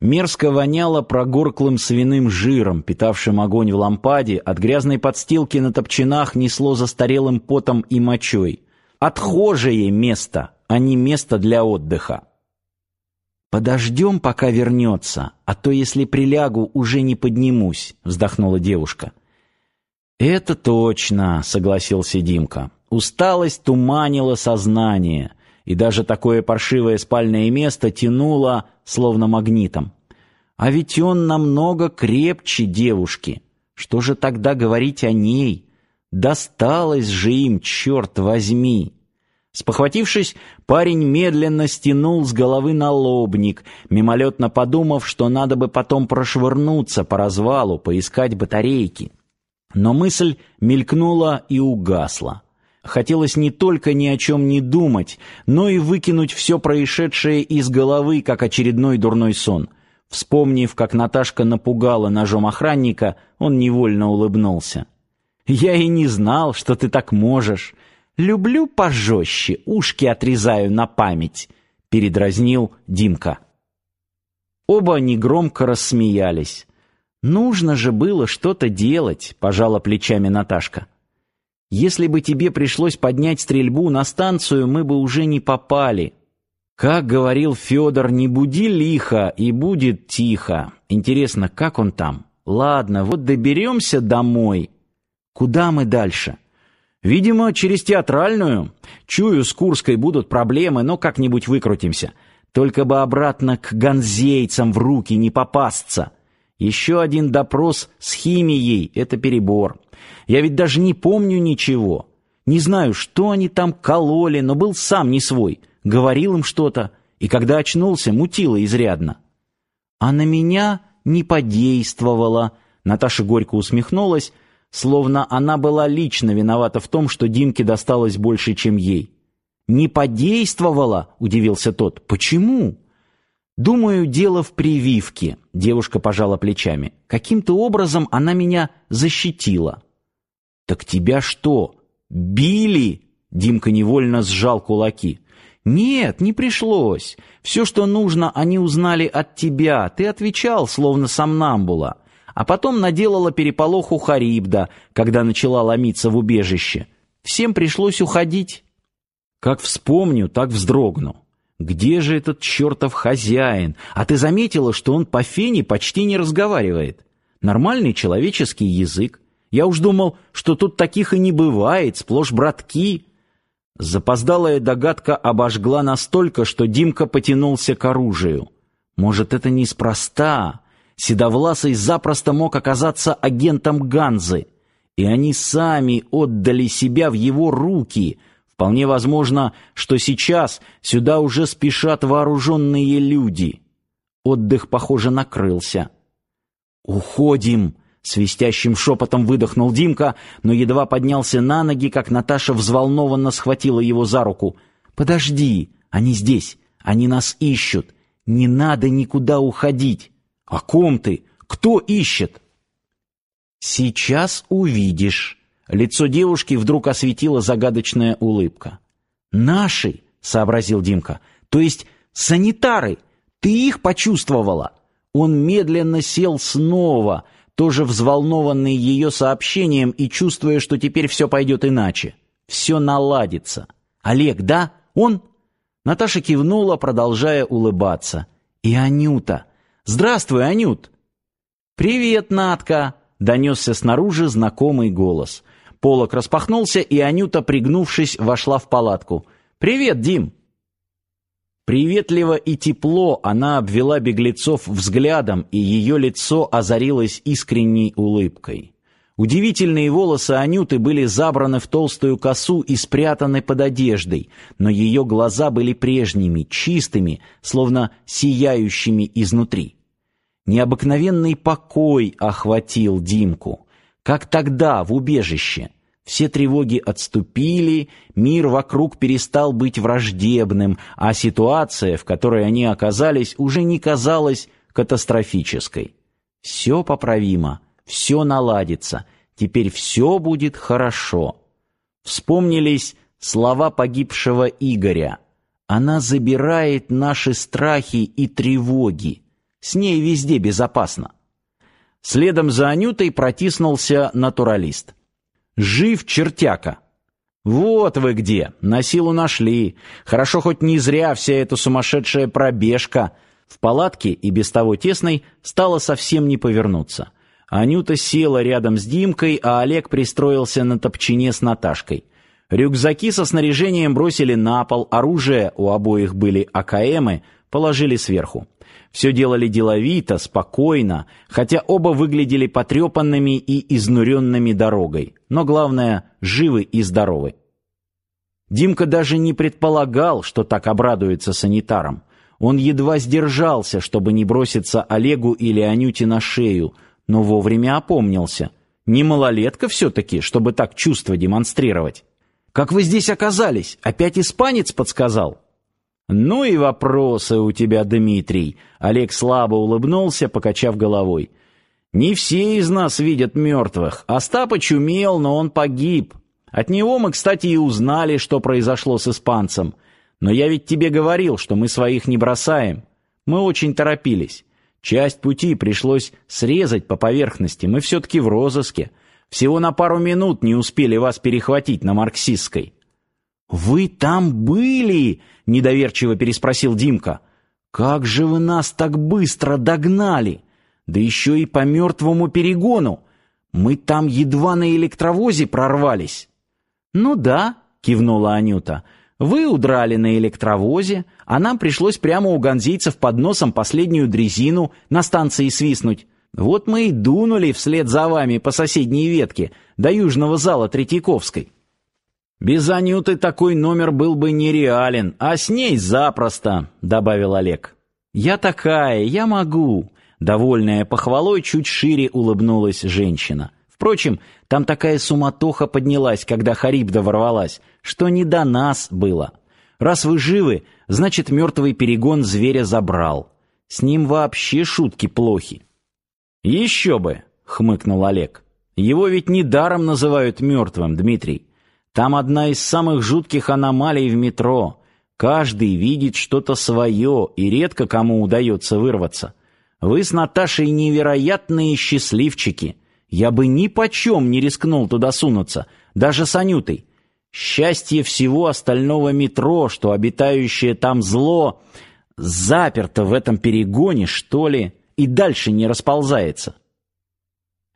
Мерзко воняло прогорклым свиным жиром, питавшим огонь в лампаде, от грязной подстилки на топчинах несло застарелым потом и мочой. Отхожее место, а не место для отдыха. «Подождем, пока вернется, а то, если прилягу, уже не поднимусь», — вздохнула девушка. «Это точно», — согласился Димка. Усталость туманила сознание, и даже такое паршивое спальное место тянуло, словно магнитом. А ведь он намного крепче девушки. Что же тогда говорить о ней? Досталось же им, черт возьми! Спохватившись, парень медленно стянул с головы налобник, мимолетно подумав, что надо бы потом прошвырнуться по развалу, поискать батарейки. Но мысль мелькнула и угасла. Хотелось не только ни о чем не думать, но и выкинуть все происшедшее из головы, как очередной дурной сон. Вспомнив, как Наташка напугала ножом охранника, он невольно улыбнулся. «Я и не знал, что ты так можешь. Люблю пожестче, ушки отрезаю на память, передразнил Димка. Оба негромко рассмеялись. Нужно же было что-то делать, пожала плечами Наташка. Если бы тебе пришлось поднять стрельбу на станцию, мы бы уже не попали. Как говорил Федор, не буди лихо, и будет тихо. Интересно, как он там? Ладно, вот доберемся домой. Куда мы дальше? Видимо, через театральную. Чую, с Курской будут проблемы, но как-нибудь выкрутимся. Только бы обратно к ганзейцам в руки не попасться. Еще один допрос с химией — это перебор. Я ведь даже не помню ничего. Не знаю, что они там кололи, но был сам не свой. Говорил им что-то, и когда очнулся, мутило изрядно. А на меня не подействовало. Наташа горько усмехнулась, словно она была лично виновата в том, что Димке досталось больше, чем ей. «Не подействовала?» — удивился тот. «Почему?» «Думаю, дело в прививке», — девушка пожала плечами. «Каким-то образом она меня защитила». «Так тебя что, били?» — Димка невольно сжал кулаки. «Нет, не пришлось. Все, что нужно, они узнали от тебя. Ты отвечал, словно сомнамбула а потом наделала переполох у Харибда, когда начала ломиться в убежище. Всем пришлось уходить. Как вспомню, так вздрогну. Где же этот чертов хозяин? А ты заметила, что он по фене почти не разговаривает? Нормальный человеческий язык. Я уж думал, что тут таких и не бывает, сплошь братки. Запоздалая догадка обожгла настолько, что Димка потянулся к оружию. Может, это неспроста? Седовласый запросто мог оказаться агентом Ганзы, и они сами отдали себя в его руки. Вполне возможно, что сейчас сюда уже спешат вооруженные люди. Отдых, похоже, накрылся. «Уходим!» — свистящим шепотом выдохнул Димка, но едва поднялся на ноги, как Наташа взволнованно схватила его за руку. «Подожди! Они здесь! Они нас ищут! Не надо никуда уходить!» «О ком ты? Кто ищет?» «Сейчас увидишь». Лицо девушки вдруг осветила загадочная улыбка. «Наши», — сообразил Димка, — «то есть санитары. Ты их почувствовала?» Он медленно сел снова, тоже взволнованный ее сообщением и чувствуя, что теперь все пойдет иначе. Все наладится. «Олег, да? Он?» Наташа кивнула, продолжая улыбаться. «И Анюта. «Здравствуй, Анют!» «Привет, Натка!» — донесся снаружи знакомый голос. Полок распахнулся, и Анюта, пригнувшись, вошла в палатку. «Привет, Дим!» Приветливо и тепло она обвела беглецов взглядом, и ее лицо озарилось искренней улыбкой. Удивительные волосы Анюты были забраны в толстую косу и спрятаны под одеждой, но ее глаза были прежними, чистыми, словно сияющими изнутри. Необыкновенный покой охватил Димку, как тогда в убежище. Все тревоги отступили, мир вокруг перестал быть враждебным, а ситуация, в которой они оказались, уже не казалась катастрофической. Все поправимо все наладится, теперь все будет хорошо. Вспомнились слова погибшего Игоря. Она забирает наши страхи и тревоги. С ней везде безопасно. Следом за Анютой протиснулся натуралист. Жив чертяка. Вот вы где, на силу нашли. Хорошо хоть не зря вся эта сумасшедшая пробежка. В палатке и без того тесной стало совсем не повернуться. Анюта села рядом с Димкой, а Олег пристроился на топчине с Наташкой. Рюкзаки со снаряжением бросили на пол, оружие у обоих были АКМы, положили сверху. Все делали деловито, спокойно, хотя оба выглядели потрепанными и изнуренными дорогой, но главное живы и здоровы. Димка даже не предполагал, что так обрадуется санитарам. Он едва сдержался, чтобы не броситься Олегу или Анюте на шею, но вовремя опомнился. Не малолетка все-таки, чтобы так чувства демонстрировать. «Как вы здесь оказались? Опять испанец подсказал?» «Ну и вопросы у тебя, Дмитрий!» Олег слабо улыбнулся, покачав головой. «Не все из нас видят мертвых. Остапыч умел, но он погиб. От него мы, кстати, и узнали, что произошло с испанцем. Но я ведь тебе говорил, что мы своих не бросаем. Мы очень торопились. Часть пути пришлось срезать по поверхности. Мы все-таки в розыске. Всего на пару минут не успели вас перехватить на марксистской». «Вы там были?» — недоверчиво переспросил Димка. «Как же вы нас так быстро догнали? Да еще и по мертвому перегону! Мы там едва на электровозе прорвались!» «Ну да», — кивнула Анюта, — «вы удрали на электровозе, а нам пришлось прямо у ганзийцев под носом последнюю дрезину на станции свистнуть. Вот мы и дунули вслед за вами по соседней ветке до южного зала Третьяковской». «Без Анюты такой номер был бы нереален, а с ней запросто», — добавил Олег. «Я такая, я могу», — довольная похвалой чуть шире улыбнулась женщина. Впрочем, там такая суматоха поднялась, когда Харибда ворвалась, что не до нас было. Раз вы живы, значит, мертвый перегон зверя забрал. С ним вообще шутки плохи. «Еще бы», — хмыкнул Олег. «Его ведь недаром называют мертвым, Дмитрий. Там одна из самых жутких аномалий в метро. Каждый видит что-то свое, и редко кому удается вырваться. Вы с Наташей невероятные счастливчики. Я бы ни почем не рискнул туда сунуться, даже с Анютой. Счастье всего остального метро, что обитающее там зло заперто в этом перегоне, что ли, и дальше не расползается.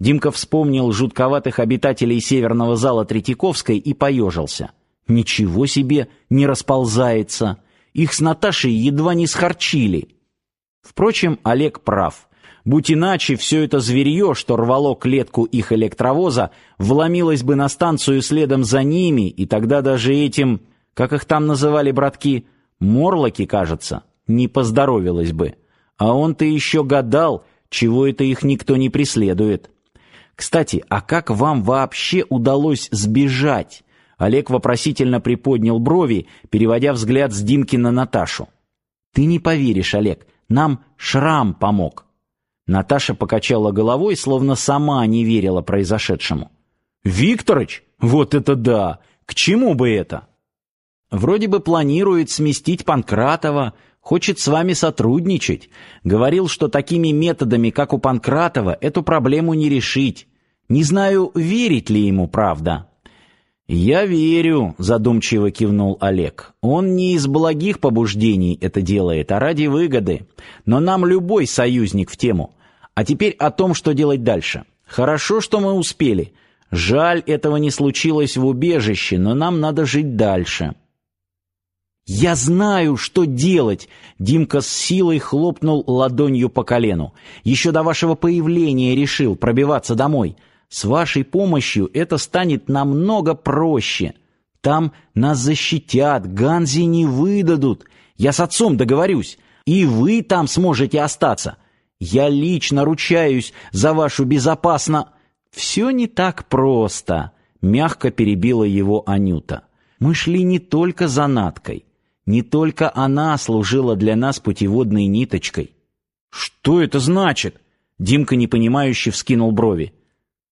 Димка вспомнил жутковатых обитателей северного зала Третьяковской и поежился. Ничего себе, не расползается. Их с Наташей едва не схорчили. Впрочем, Олег прав. Будь иначе, все это зверье, что рвало клетку их электровоза, вломилось бы на станцию следом за ними, и тогда даже этим, как их там называли братки, морлоки, кажется, не поздоровилось бы. А он-то еще гадал, чего это их никто не преследует. Кстати, а как вам вообще удалось сбежать? Олег вопросительно приподнял брови, переводя взгляд с Димки на Наташу. Ты не поверишь, Олег, нам Шрам помог. Наташа покачала головой, словно сама не верила произошедшему. Викторыч, вот это да. К чему бы это? Вроде бы планирует сместить Панкратова, хочет с вами сотрудничать. Говорил, что такими методами, как у Панкратова, эту проблему не решить. Не знаю, верить ли ему, правда. Я верю, задумчиво кивнул Олег. Он не из благих побуждений это делает, а ради выгоды. Но нам любой союзник в тему. А теперь о том, что делать дальше. Хорошо, что мы успели. Жаль, этого не случилось в убежище, но нам надо жить дальше. Я знаю, что делать. Димка с силой хлопнул ладонью по колену. Еще до вашего появления решил пробиваться домой. С вашей помощью это станет намного проще. Там нас защитят, Ганзи не выдадут. Я с отцом договорюсь, и вы там сможете остаться. Я лично ручаюсь за вашу безопасно. Все не так просто, мягко перебила его Анюта. Мы шли не только за Наткой, не только она служила для нас путеводной ниточкой. Что это значит? Димка непонимающе вскинул брови.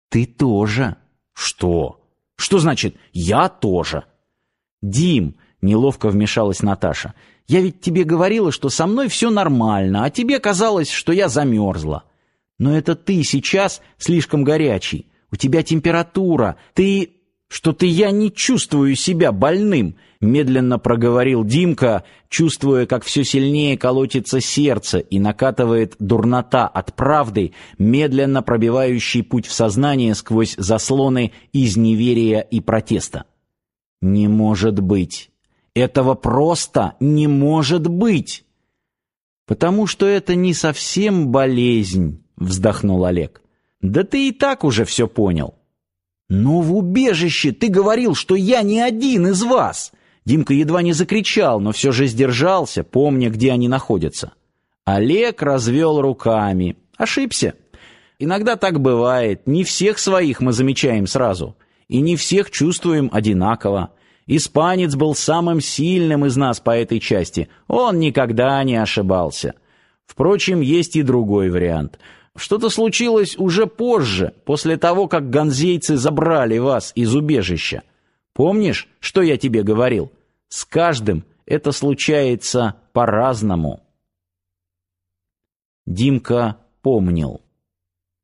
Ты тоже. Что? Что значит «я тоже»? Дим, неловко вмешалась Наташа. Я ведь тебе говорила, что со мной все нормально, а тебе казалось, что я замерзла. Но это ты сейчас слишком горячий. У тебя температура. Ты что-то я не чувствую себя больным, медленно проговорил Димка, чувствуя, как все сильнее колотится сердце и накатывает дурнота от правды, медленно пробивающей путь в сознание сквозь заслоны из неверия и протеста. Не может быть. Этого просто не может быть. Потому что это не совсем болезнь, вздохнул Олег. Да ты и так уже все понял. Но в убежище ты говорил, что я не один из вас. Димка едва не закричал, но все же сдержался, помня, где они находятся. Олег развел руками. Ошибся. Иногда так бывает. Не всех своих мы замечаем сразу, и не всех чувствуем одинаково. Испанец был самым сильным из нас по этой части. Он никогда не ошибался. Впрочем, есть и другой вариант. Что-то случилось уже позже, после того, как ганзейцы забрали вас из убежища. Помнишь, что я тебе говорил? С каждым это случается по-разному. Димка помнил.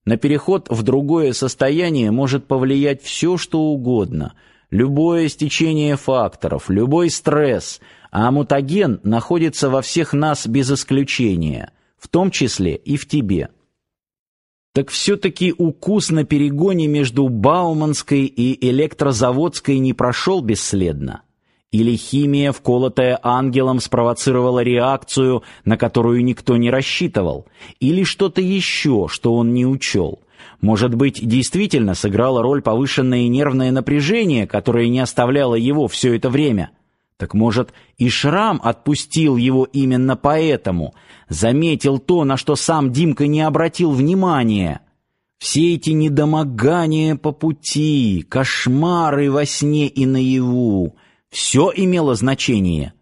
На переход в другое состояние может повлиять все, что угодно — любое стечение факторов, любой стресс, а мутаген находится во всех нас без исключения, в том числе и в тебе. Так все-таки укус на перегоне между Бауманской и Электрозаводской не прошел бесследно. Или химия, вколотая ангелом, спровоцировала реакцию, на которую никто не рассчитывал, или что-то еще, что он не учел. Может быть, действительно сыграло роль повышенное нервное напряжение, которое не оставляло его все это время. Так может, и шрам отпустил его именно поэтому, заметил то, на что сам Димка не обратил внимания. Все эти недомогания по пути, кошмары во сне и наяву, все имело значение.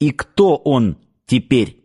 И кто он теперь?